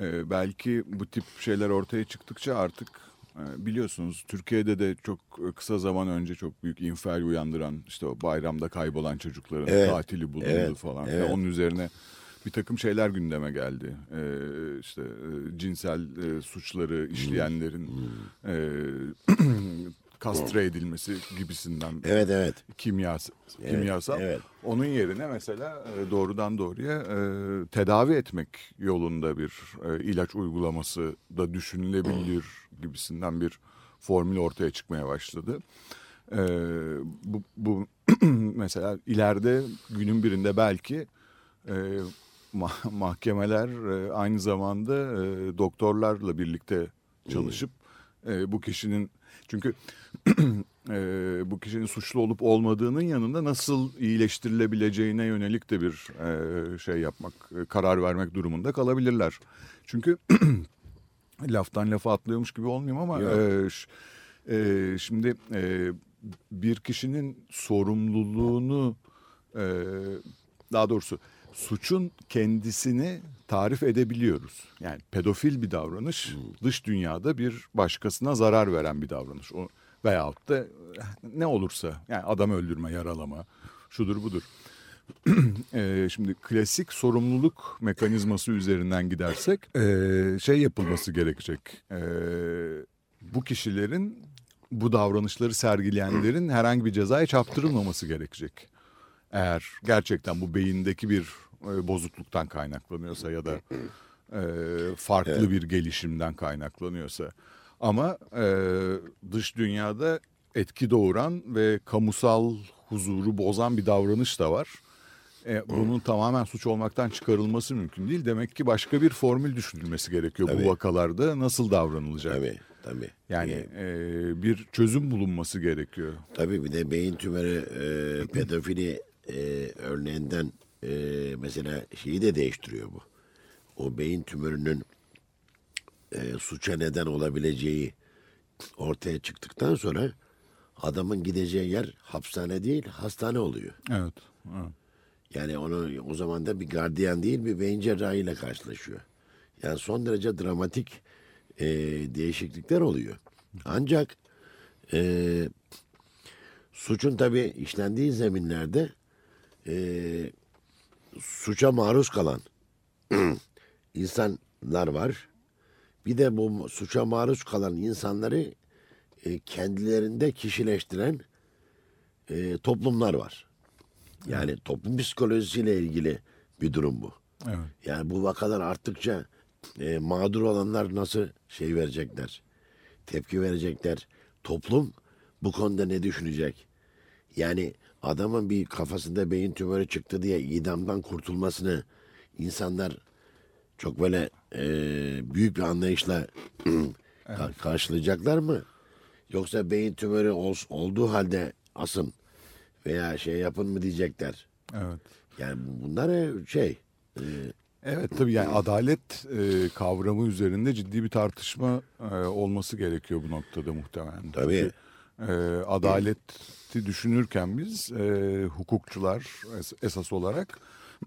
e, belki bu tip şeyler ortaya çıktıkça artık biliyorsunuz Türkiye'de de çok kısa zaman önce çok büyük infial uyandıran işte o bayramda kaybolan çocukların Evet, katili bulundu evet, falan. Ve evet. onun üzerine bir takım şeyler gündeme geldi. Ee, işte e, cinsel e, suçları işleyenlerin e, (clears throat) (clears throat) kastre edilmesi gibisinden Evet evet. kimyasal. Evet, kimyasal. evet. Onun yerine mesela e, doğrudan doğruya e, tedavi etmek yolunda bir e, ilaç uygulaması da düşünülebilir (clears throat) gibisinden bir formül ortaya çıkmaya başladı. E, bu, bu (clears throat) mesela ileride günün birinde belki e, ma- (laughs) mahkemeler e, aynı zamanda e, doktorlarla birlikte çalışıp e, bu kişinin çünkü (clears throat) e, bu kişinin suçlu olup olmadığının yanında nasıl iyileştirilebileceğine yönelik de bir e, şey yapmak, e, karar vermek durumunda kalabilirler. Çünkü (clears throat) laftan lafa atlıyormuş gibi olmayayım ama Yok. e, e, şimdi e, bir kişinin sorumluluğunu e, daha doğrusu suçun kendisini tarif edebiliyoruz. Yani pedofil bir davranış dış dünyada bir başkasına zarar veren bir davranış. O veyahut da ne olursa yani adam öldürme, yaralama, şudur budur. (clears throat) Ee, şimdi klasik sorumluluk mekanizması üzerinden gidersek ee, şey yapılması gerekecek. Ee, bu kişilerin bu davranışları sergileyenlerin herhangi bir cezaya çarptırılmaması gerekecek. Eğer gerçekten bu beyindeki bir e, bozukluktan kaynaklanıyorsa ya da e, farklı bir gelişimden kaynaklanıyorsa. Ama e, dış dünyada etki doğuran ve kamusal huzuru bozan bir davranış da var. E, bunun tamamen suç olmaktan çıkarılması mümkün değil. Demek ki başka bir formül düşünülmesi gerekiyor Tabii. bu vakalarda nasıl davranılacak. Tabii tabii. Yani e, bir çözüm bulunması gerekiyor. Tabii bir de beyin tümörü e, (clears throat) pedofili e, örneğinden e, mesela şeyi de değiştiriyor bu. O beyin tümörünün e, suça neden olabileceği ortaya çıktıktan sonra adamın gideceği yer hapishane değil hastane oluyor. Evet. evet. Yani onu o zaman da bir gardiyan değil bir beyin cerrahıyla karşılaşıyor. Yani son derece dramatik e, değişiklikler oluyor. Ancak e, suçun tabii işlendiği zeminlerde e, suça maruz kalan (clears throat) insanlar var. Bir de bu suça maruz kalan insanları e, kendilerinde kişileştiren e, toplumlar var. Yani toplum psikolojisiyle ilgili bir durum bu. Evet. Yani bu vakalar arttıkça e, mağdur olanlar nasıl şey verecekler, tepki verecekler. Toplum bu konuda ne düşünecek? Yani adamın bir kafasında beyin tümörü çıktı diye idamdan kurtulmasını insanlar çok böyle e, büyük bir anlayışla (clears throat) ka- karşılayacaklar mı? Yoksa beyin tümörü ol- olduğu halde asın veya şey yapın mı diyecekler. Evet. Yani bunlar e, şey e, Evet tabii yani adalet e, kavramı üzerinde ciddi bir tartışma e, olması gerekiyor bu noktada muhtemelen. Tabii. Çünkü, e, adaleti düşünürken biz e, hukukçular es- esas olarak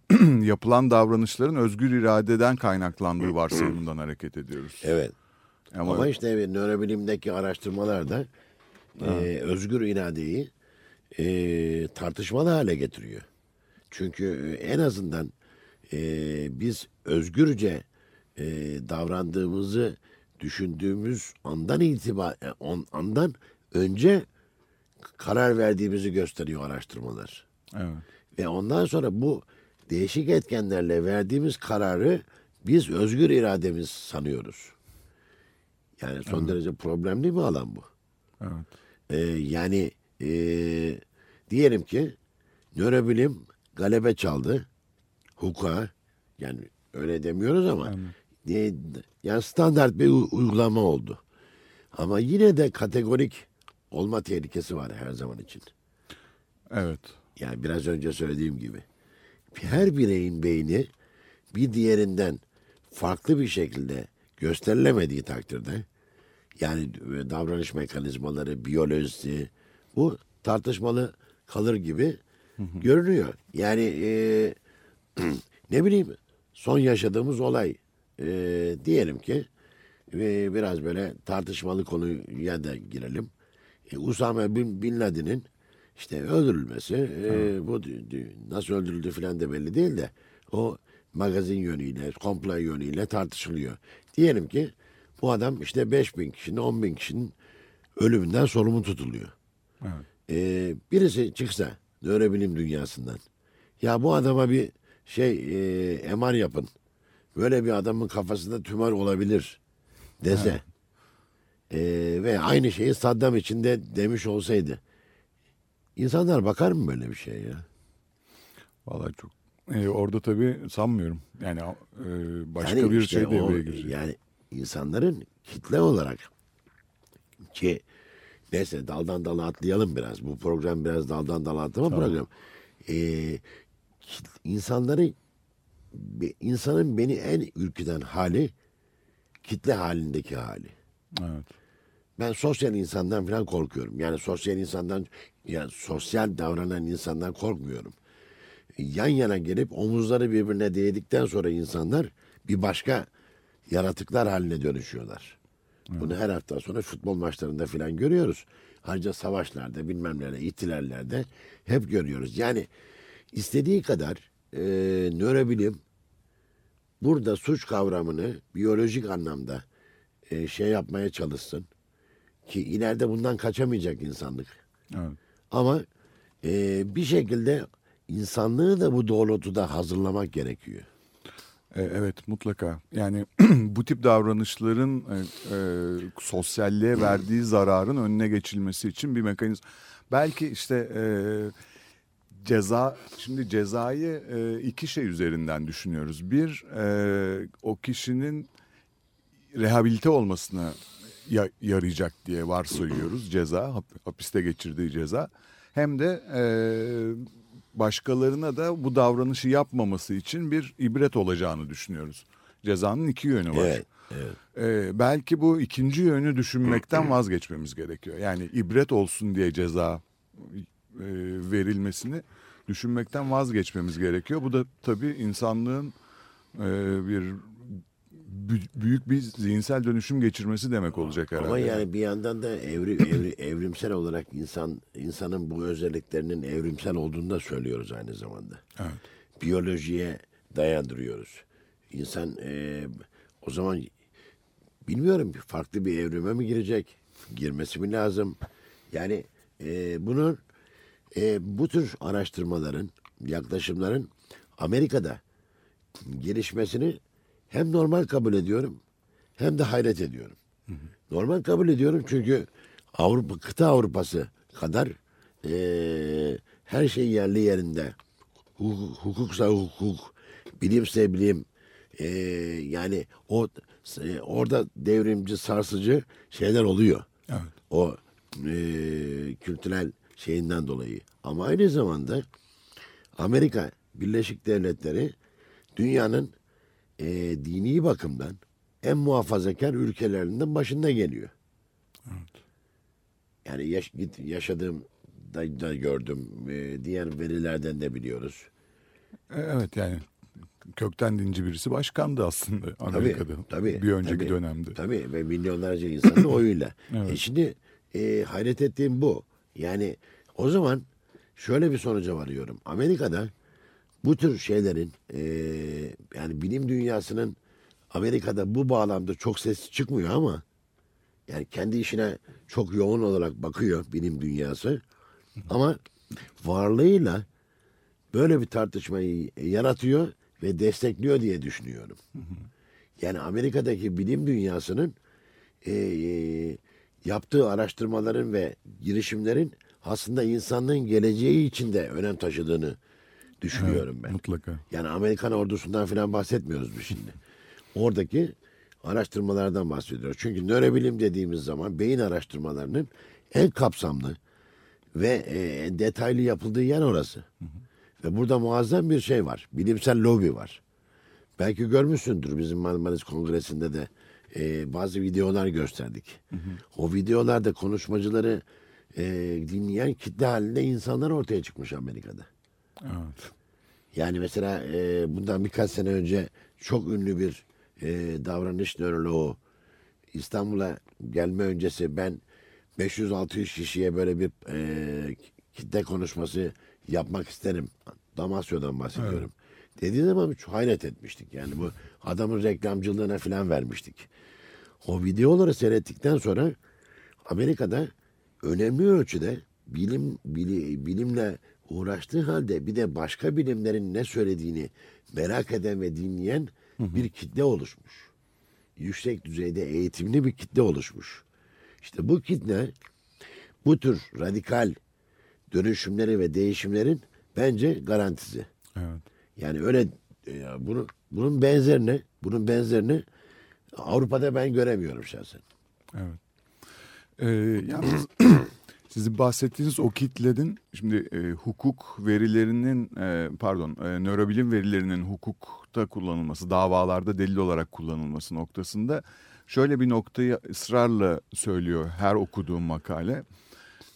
(clears throat) yapılan davranışların özgür iradeden kaynaklandığı varsayımından hareket ediyoruz. evet. Ama, Ama işte nörobilimdeki araştırmalarda e, özgür iradeyi e, tartışmalı hale getiriyor. Çünkü e, en azından e, biz özgürce e, davrandığımızı düşündüğümüz andan itibaren on, andan önce karar verdiğimizi gösteriyor araştırmalar. evet. Ve ondan sonra bu değişik etkenlerle verdiğimiz kararı biz özgür irademiz sanıyoruz. Yani son derece problemli bir alan bu. Evet. Ee, yani e, diyelim ki nörobilim galebe çaldı hukuka yani öyle demiyoruz ama e, yani standart bir uygulama oldu. Ama yine de kategorik olma tehlikesi var her zaman için. Evet. Yani biraz önce söylediğim gibi. Her bireyin beyni bir diğerinden farklı bir şekilde gösterilemediği takdirde yani davranış mekanizmaları, biyolojisi bu tartışmalı kalır gibi görünüyor. Yani e, (clears throat) ne bileyim son yaşadığımız olay e, diyelim ki e, biraz böyle tartışmalı konuya da girelim. E, Usame bin, bin Laden'in işte öldürülmesi e, bu nasıl öldürüldü falan da belli değil de o magazin yönüyle, komplo yönüyle tartışılıyor. Diyelim ki bu adam işte 5 bin kişinin, 10 bin kişinin ölümünden sorumlu tutuluyor. Evet. E, birisi çıksa nörobilim dünyasından ya bu adama bir şey e, MR yapın. Böyle bir adamın kafasında tümör olabilir dese. E, ve aynı şeyi Saddam için de demiş olsaydı. İnsanlar bakar mı böyle bir şeye ya? Vallahi çok. E, orada tabii sanmıyorum. Yani e, başka Yani bir işte şey devreye girecek. Yani insanların kitle olarak ki neyse daldan dala atlayalım biraz. Bu program biraz daldan dala atlama program. Ee, insanları insanın beni en ürküten hali kitle halindeki hali. Evet. Ben sosyal insandan falan korkuyorum. Yani sosyal insandan yani sosyal davranan insandan korkmuyorum. yan yana gelip omuzları birbirine değdikten sonra insanlar bir başka yaratıklar haline dönüşüyorlar. Bunu her hafta sonra futbol maçlarında falan görüyoruz. Ayrıca savaşlarda bilmem nelerde, ihtilallerde hep görüyoruz. Yani istediği kadar e, nörobilim burada suç kavramını biyolojik anlamda e, şey yapmaya çalışsın ki ileride bundan kaçamayacak insanlık. Evet. Ama e, bir şekilde insanlığı da bu doğrultuda hazırlamak gerekiyor. E, Evet mutlaka. Yani (clears throat) bu tip davranışların e, e, sosyalliğe verdiği zararın önüne geçilmesi için bir mekanizma. Belki işte e, ceza, şimdi cezayı e, iki şey üzerinden düşünüyoruz. Bir, e, o kişinin rehabilite olmasına yarayacak diye varsayıyoruz ceza, hap- hapiste geçirdiği ceza. Hem de e, başkalarına da bu davranışı yapmaması için bir ibret olacağını düşünüyoruz. Cezanın iki yönü var. Evet, evet. Ee, belki bu ikinci yönü düşünmekten (clears throat) vazgeçmemiz gerekiyor. Yani ibret olsun diye ceza e, verilmesini düşünmekten vazgeçmemiz gerekiyor. Bu da tabii insanlığın e, bir büyük bir zihinsel dönüşüm geçirmesi demek olacak herhalde. Ama yani bir yandan da evri, evri- evrimsel olarak insan insanın bu özelliklerinin evrimsel olduğunu da söylüyoruz aynı zamanda. Evet. Biyolojiye dayandırıyoruz. İnsan e, o zaman bilmiyorum farklı bir evrime mi girecek? Girmesi mi lazım? Yani e, bunun e, bu tür araştırmaların, yaklaşımların Amerika'da gelişmesini hem normal kabul ediyorum hem de hayret ediyorum. Normal kabul ediyorum çünkü Avrupa kıta Avrupası kadar eee, her şey yerli yerinde. Hukuk, hukuksa hukuk, bilimse bilim. Eee, yani o e, orada devrimci, sarsıcı şeyler oluyor. Evet. O eee, kültürel şeyinden dolayı. Ama aynı zamanda Amerika Birleşik Devletleri dünyanın eee, dini bakımdan en muhafazakar ülkelerinden başında geliyor. Yani yaş, git, yaşadığım da, da gördüm. Eee, diğer verilerden de biliyoruz. E, Evet yani kökten dinci birisi başkandı aslında Tabii, Amerika'da tabii, bir önceki tabii, dönemde. Tabii ve milyonlarca insanın (clears throat) oyuyla. Evet. E şimdi e, hayret ettiğim bu. Yani o zaman şöyle bir sonuca varıyorum. Amerika'da bu tür şeylerin e, yani bilim dünyasının Amerika'da bu bağlamda çok ses çıkmıyor ama yani kendi işine çok yoğun olarak bakıyor bilim dünyası. Ama varlığıyla böyle bir tartışmayı yaratıyor ve destekliyor diye düşünüyorum. Yani Amerika'daki bilim dünyasının e, e, yaptığı araştırmaların ve girişimlerin aslında insanlığın geleceği için de önem taşıdığını düşünüyorum ben. Mutlaka. Yani Amerikan ordusundan falan bahsetmiyoruz biz şimdi. (laughs) Oradaki araştırmalardan bahsediyoruz. Çünkü nörobilim dediğimiz zaman beyin araştırmalarının en kapsamlı ve e, detaylı yapıldığı yer orası. Ve burada muazzam bir şey var. Bilimsel lobi var. Belki görmüşsündür bizim Marmaris Kongresi'nde de e, bazı videolar gösterdik. O videolarda konuşmacıları e, dinleyen kitle halinde insanlar ortaya çıkmış Amerika'da. Evet. Yani mesela e, bundan birkaç sene önce çok ünlü bir e, davranış nöroloğu İstanbul'a gelme öncesi ben 500-600 kişiye böyle bir e, kitle konuşması yapmak isterim. Damasyo'dan bahsediyorum. Dediği zaman çok hayret etmiştik. Yani bu adamın reklamcılığına falan vermiştik. O videoları seyrettikten sonra Amerika'da önemli ölçüde bilim bili- bilimle uğraştığı halde bir de başka bilimlerin ne söylediğini merak eden ve dinleyen bir kitle oluşmuş. Yüksek düzeyde eğitimli bir kitle oluşmuş. İşte bu kitle bu tür radikal dönüşümleri ve değişimlerin bence garantisi. Evet. Yani öyle e, bunu bunun benzerini bunun benzerini Avrupa'da ben göremiyorum şahsen. Evet. Ee, yalnız (clears throat) sizin bahsettiğiniz o kitlerin şimdi e, hukuk verilerinin e, pardon e, nörobilim verilerinin hukukta kullanılması, davalarda delil olarak kullanılması noktasında şöyle bir noktayı ısrarla söylüyor her okuduğum makale.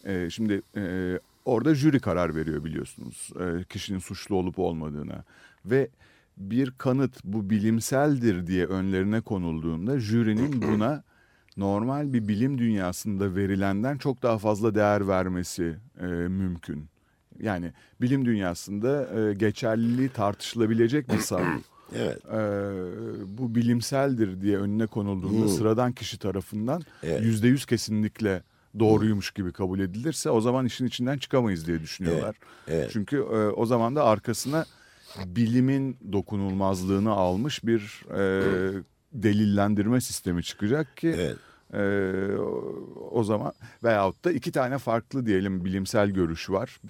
E, şimdi e, orada jüri karar veriyor biliyorsunuz e, kişinin suçlu olup olmadığına ve bir kanıt bu bilimseldir diye önlerine konulduğunda jürinin buna (clears throat) normal bir bilim dünyasında verilenden çok daha fazla değer vermesi e, mümkün. Yani bilim dünyasında e, geçerliliği tartışılabilecek bir savı. (clears throat) Evet. e, bu bilimseldir diye önüne konulduğunda Hmm. sıradan kişi tarafından Evet. yüzde yüz kesinlikle doğruymuş gibi kabul edilirse o zaman işin içinden çıkamayız diye düşünüyorlar. Evet. Çünkü e, o zaman da arkasına bilimin dokunulmazlığını almış bir e, (clears throat) delillendirme sistemi çıkacak ki Evet. E, o- zaman veyahut da iki tane farklı diyelim bilimsel görüş var.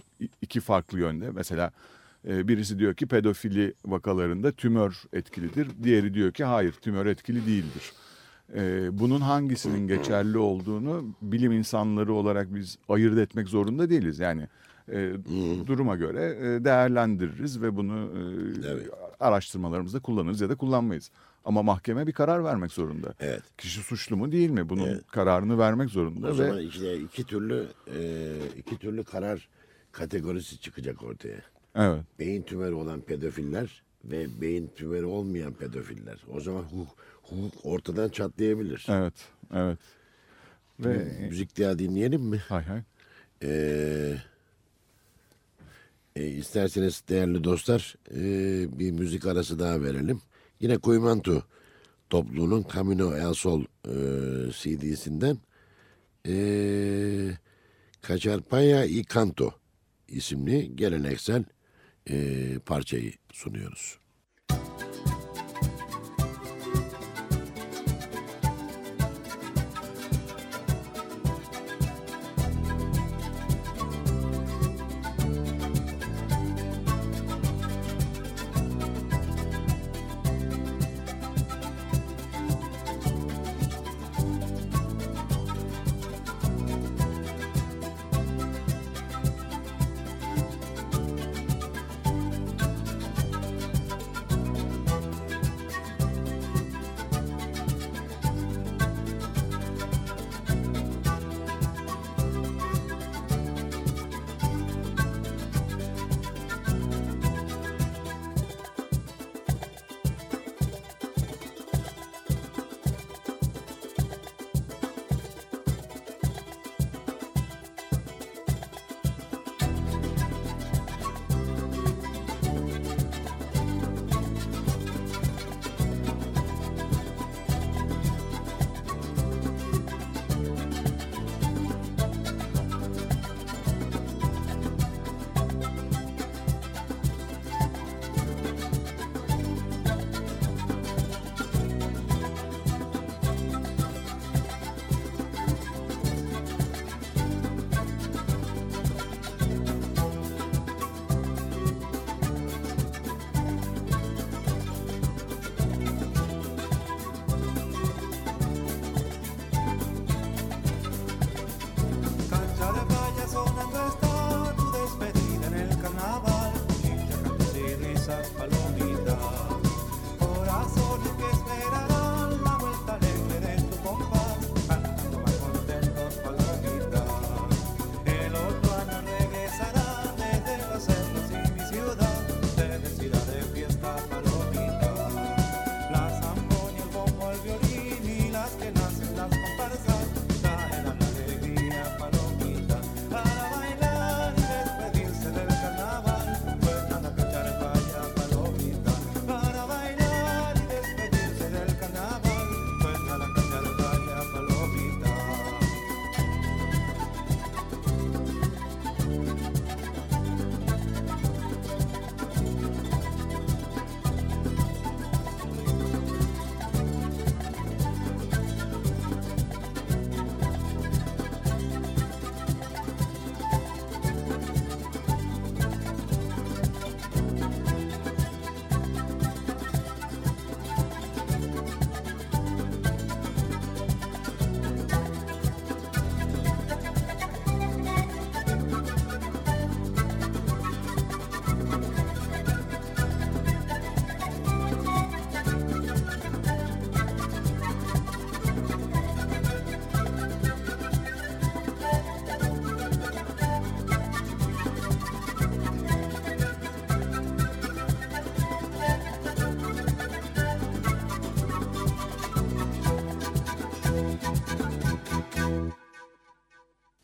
İki farklı yönde. Mesela e, birisi diyor ki pedofili vakalarında tümör etkilidir. Diğeri diyor ki hayır tümör etkili değildir. E, bunun hangisinin geçerli olduğunu bilim insanları olarak biz ayırt etmek zorunda değiliz. Yani e, duruma göre e, değerlendiririz ve bunu Evet. araştırmalarımızda kullanırız ya da kullanmayız. Ama mahkeme bir karar vermek zorunda. Evet. Kişi suçlu mu değil mi? Bunun Evet. kararını vermek zorunda O ve zaman işte iki türlü e, iki türlü karar kategorisi çıkacak ortaya. evet. Beyin tümörü olan pedofiller ve beyin tümörü olmayan pedofiller. O zaman hukuk, hukuk ortadan çatlayabilir. Evet. Evet. Ve Müzik daha dinleyelim mi? hay hay. Ee, e, isterseniz değerli dostlar e, bir müzik arası daha verelim. Yine Kuymantu topluluğunun Camino El Sol e, CD'sinden e, Caçarpaya y Canto isimli geleneksel e, parçayı sunuyoruz.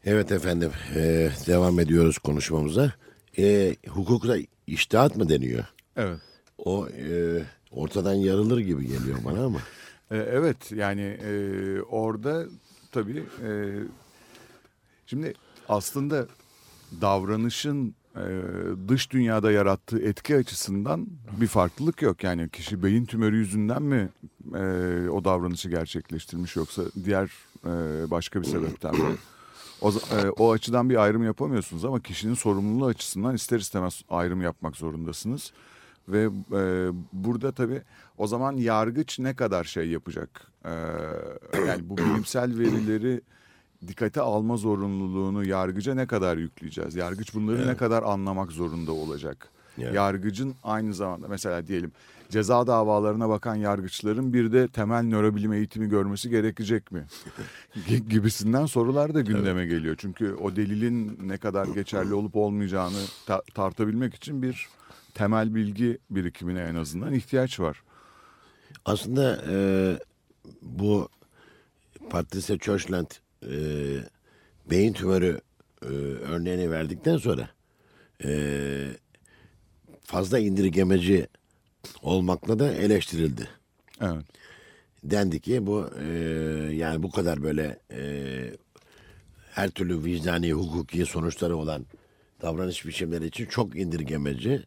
Evet efendim e, devam ediyoruz konuşmamıza. E, hukukta iştihat mı deniyor? Evet. O e, ortadan yarılır gibi geliyor bana ama. E, Evet yani e, orada tabii e, şimdi aslında davranışın e, dış dünyada yarattığı etki açısından bir farklılık yok. Yani kişi beyin tümörü yüzünden mi e, o davranışı gerçekleştirmiş yoksa diğer e, başka bir sebepten mi? (clears throat) O, e, o açıdan bir ayrım yapamıyorsunuz ama kişinin sorumluluğu açısından ister istemez ayrım yapmak zorundasınız. Ve e, burada tabii o zaman yargıç ne kadar şey yapacak? E, yani bu bilimsel verileri dikkate alma zorunluluğunu yargıca ne kadar yükleyeceğiz? Yargıç bunları ne kadar anlamak zorunda olacak? Evet. Yargıcın aynı zamanda mesela diyelim ceza davalarına bakan yargıçların bir de temel nörobilim eğitimi görmesi gerekecek mi? (laughs) Gi- Gibisinden sorular da gündeme geliyor. Çünkü o delilin ne kadar geçerli olup olmayacağını ta- tartabilmek için bir temel bilgi birikimine en azından ihtiyaç var. Aslında e, bu Patricia Churchland e, beyin tümörü e, örneğini verdikten sonra e, fazla indirgemeci olmakla da eleştirildi. Evet. Dendi ki bu e, yani bu kadar böyle e, her türlü vicdani hukuki sonuçları olan davranış biçimleri için çok indirgemeci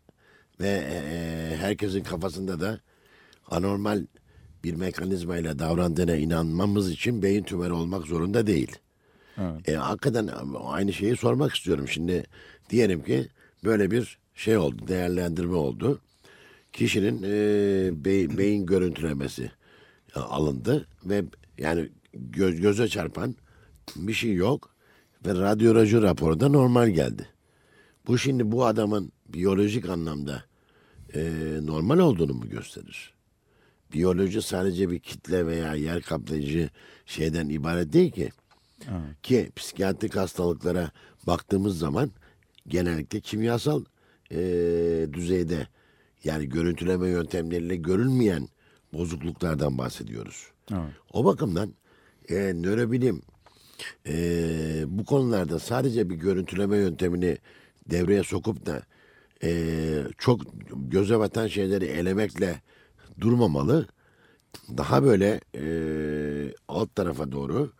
ve e, herkesin kafasında da anormal bir mekanizmayla davrandığına inanmamız için beyin tümörü olmak zorunda değil. Evet. E, hakikaten aynı şeyi sormak istiyorum. Şimdi diyelim ki böyle bir şey oldu, değerlendirme oldu. Kişinin e, be- beyin görüntülemesi e, alındı ve yani gö- göze çarpan bir şey yok ve radyoloji raporu da normal geldi. Bu şimdi bu adamın biyolojik anlamda e, normal olduğunu mu gösterir? Biyoloji sadece bir kitle veya yer kaplayıcı şeyden ibaret değil ki. Ki psikiyatrik hastalıklara baktığımız zaman genellikle kimyasal e, düzeyde yani görüntüleme yöntemleriyle görülmeyen bozukluklardan bahsediyoruz. Evet. O bakımdan e, nörobilim e, bu konularda sadece bir görüntüleme yöntemini devreye sokup da e, çok göze batan şeyleri elemekle durmamalı. Daha böyle e, alt tarafa doğru,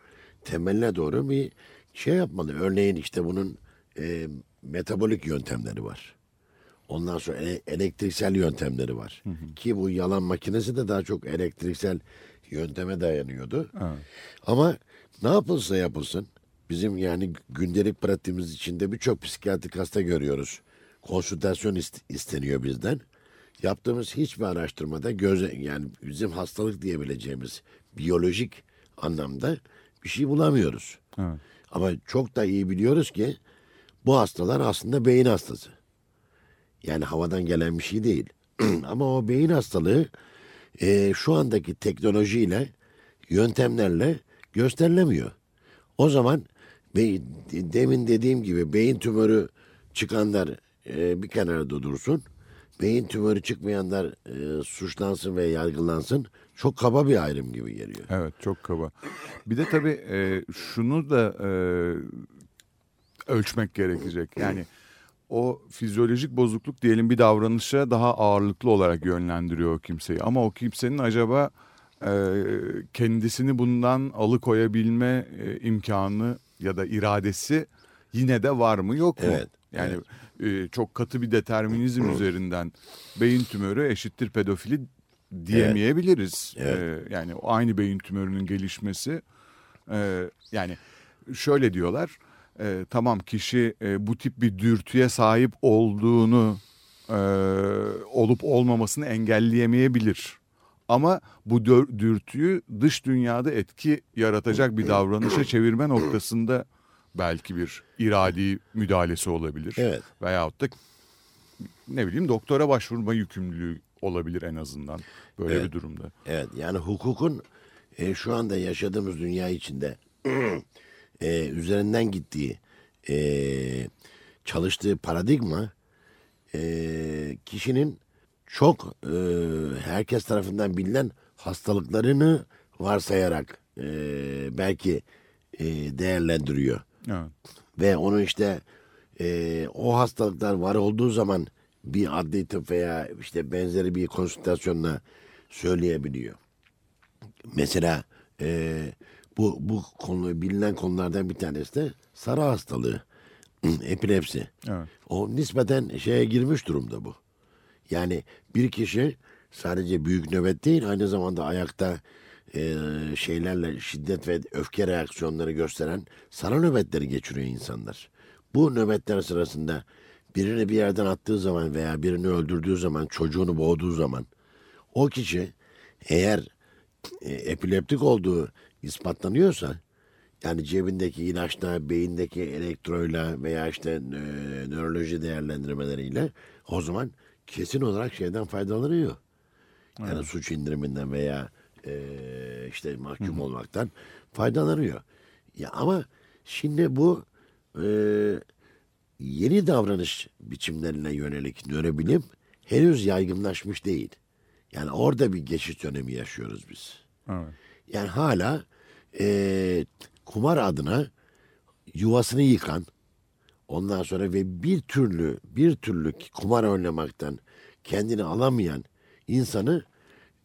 temeline doğru bir şey yapmalı. Örneğin işte bunun e, metabolik yöntemleri var. Ondan sonra ele- elektriksel yöntemleri var. Ki bu yalan makinesi de daha çok elektriksel yönteme dayanıyordu. Ama ne yapılsa yapılsın bizim yani gündelik pratiğimiz içinde birçok psikiyatrik hasta görüyoruz. Konsültasyon ist- isteniyor bizden. Yaptığımız hiçbir araştırmada göze yani bizim hastalık diyebileceğimiz biyolojik anlamda bir şey bulamıyoruz. Evet. Ama çok da iyi biliyoruz ki bu hastalar aslında beyin hastası. Yani havadan gelen bir şey değil. (clears throat) Ama o beyin hastalığı e, şu andaki teknolojiyle, yöntemlerle gösterilemiyor. O zaman be- demin dediğim gibi beyin tümörü çıkanlar e, bir kenarda dursun. Beyin tümörü çıkmayanlar e, suçlansın ve yargılansın. Çok kaba bir ayrım gibi geliyor. Evet çok kaba. Bir de tabii e, şunu da e, ölçmek gerekecek. Yani o fizyolojik bozukluk diyelim bir davranışa daha ağırlıklı olarak yönlendiriyor o kimseyi. Ama o kimsenin acaba e, kendisini bundan alıkoyabilme e, imkanı ya da iradesi yine de var mı yok mu? Evet, Yani e, çok katı bir determinizm üzerinden beyin tümörü eşittir pedofili diyemeyebiliriz. Evet. E, yani aynı beyin tümörünün gelişmesi e, yani şöyle diyorlar. E, tamam kişi e, bu tip bir dürtüye sahip olduğunu e, olup olmamasını engelleyemeyebilir. Ama bu dürtüyü dış dünyada etki yaratacak bir davranışa çevirme noktasında belki bir iradi müdahalesi olabilir. Evet. Veyahut da ne bileyim doktora başvurma yükümlülüğü olabilir en azından böyle Evet. bir durumda. Evet yani hukukun e, şu anda yaşadığımız dünya içinde (clears throat) e, üzerinden gittiği e, çalıştığı paradigma e, kişinin çok e, herkes tarafından bilinen hastalıklarını varsayarak e, belki e, değerlendiriyor. Evet. Ve onun işte e, o hastalıklar var olduğu zaman bir adli tıp veya işte benzeri bir konsültasyonla söyleyebiliyor. Mesela e, bu bu konu bilinen konulardan bir tanesi de sarı hastalığı, (clears throat) epilepsi. Evet. O nispeten şeye girmiş durumda bu. Yani bir kişi sadece büyük nöbet değil aynı zamanda ayakta e, şeylerle şiddet ve öfke reaksiyonları gösteren sarı nöbetleri geçiriyor insanlar. Bu nöbetler sırasında birini bir yerden attığı zaman veya birini öldürdüğü zaman, çocuğunu boğduğu zaman o kişi eğer e, epileptik olduğu ispatlanıyorsa yani cebindeki ilaçla, beyindeki elektroyla veya işte e, nöroloji değerlendirmeleriyle o zaman kesin olarak şeyden faydalanıyor. Yani suç indiriminden veya e, işte mahkum olmaktan faydalanıyor. Ya ama şimdi bu e, yeni davranış biçimlerine yönelik nörobilim henüz yaygınlaşmış değil. Yani orada bir geçiş dönemi yaşıyoruz biz. Evet. Yani hala e, kumar adına yuvasını yıkan, ondan sonra ve bir türlü bir türlü kumar oynamaktan kendini alamayan insanı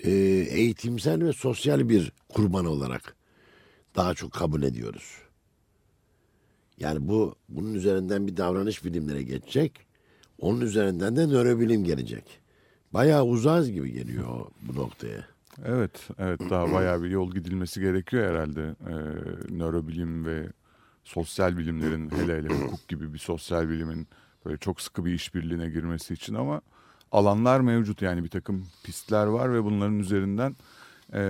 e, eğitimsel ve sosyal bir kurban olarak daha çok kabul ediyoruz. Yani bu bunun üzerinden bir davranış bilimlere geçecek. Onun üzerinden de nörobilim gelecek. Bayağı uzağız gibi geliyor bu noktaya. Evet, evet daha bayağı bir yol gidilmesi gerekiyor herhalde. Ee, nörobilim ve sosyal bilimlerin hele hele hukuk gibi bir sosyal bilimin böyle çok sıkı bir işbirliğine girmesi için ama alanlar mevcut yani bir takım pistler var ve bunların üzerinden e,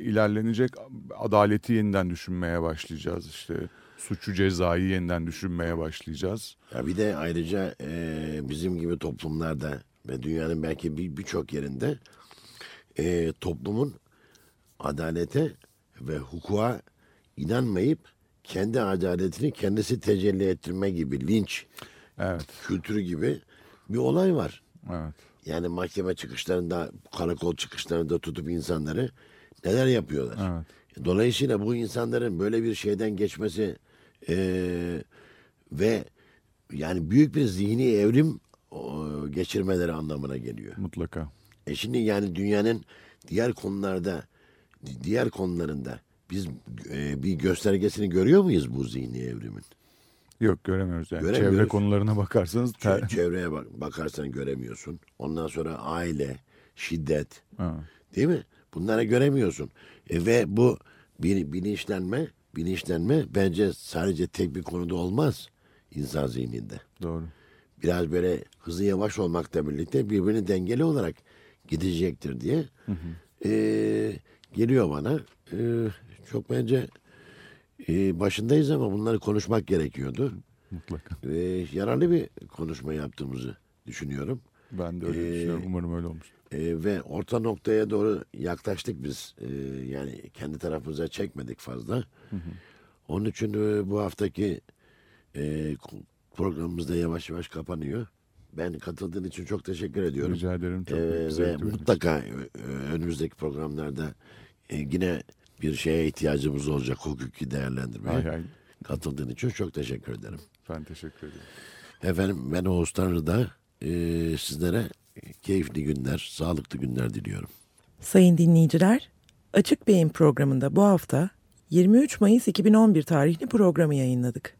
ilerlenecek adaleti yeniden düşünmeye başlayacağız işte suçu cezayı yeniden düşünmeye başlayacağız. Ya bir de ayrıca e, bizim gibi toplumlarda ve dünyanın belki bir- birçok yerinde e, toplumun adalete ve hukuka inanmayıp kendi adaletini kendisi tecelli ettirme gibi linç Evet, kültürü gibi bir olay var. evet. Yani mahkeme çıkışlarında, karakol çıkışlarında tutup insanları neler yapıyorlar. Evet. Dolayısıyla bu insanların böyle bir şeyden geçmesi eee, ve yani büyük bir zihni evrim o, geçirmeleri anlamına geliyor. Mutlaka. E şimdi yani dünyanın diğer konularda, di- diğer konularında biz e, bir göstergesini görüyor muyuz bu zihni evrimin? Yok göremiyoruz yani. Göremiyoruz. Çevre konularına bakarsanız ter... Çevreye bak, bakarsan göremiyorsun. Ondan sonra aile, şiddet, Ha, Değil mi? Bunları göremiyorsun. E, ve bu bilinçlenme, bilinçlenme bence sadece tek bir konuda olmaz insan zihninde. doğru. Biraz böyle hızlı yavaş olmakla birlikte birbirini dengeli olarak gidecektir diye e, geliyor bana. E, çok bence e, başındayız ama bunları konuşmak gerekiyordu. Mutlaka. E, yararlı bir konuşma yaptığımızı düşünüyorum. Ben de öyle Ee, düşünüyorum. Umarım öyle olmuştur. E, ve orta noktaya doğru yaklaştık biz. E, yani kendi tarafımıza çekmedik fazla. Onun için e, bu haftaki e, programımız da yavaş yavaş kapanıyor. Ben katıldığın için çok teşekkür ediyorum. Rica ederim. Çok E, bir ve mutlaka e, önümüzdeki programlarda e, yine bir şeye ihtiyacımız olacak hukuki değerlendirmeye. Hay hay. Katıldığın için çok teşekkür ederim. Ben teşekkür ederim. Efendim ben Oğuz Tanrı'da e, sizlere keyifli günler, sağlıklı günler diliyorum. Sayın dinleyiciler, Açık Beyin programında bu hafta 23 Mayıs 2011 tarihli programı yayınladık.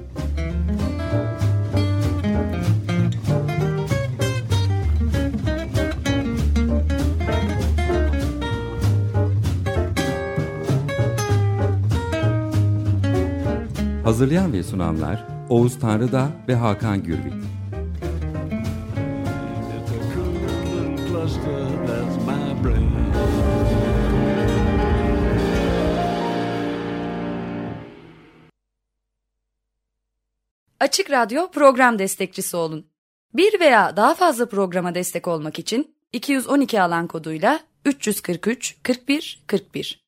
Hazırlayan ve sunanlar Oğuz Tanrıda ve Hakan Gürbüz. Açık Radyo program destekçisi olun. Bir veya daha fazla programa destek olmak için 212 alan koduyla 343 41 41.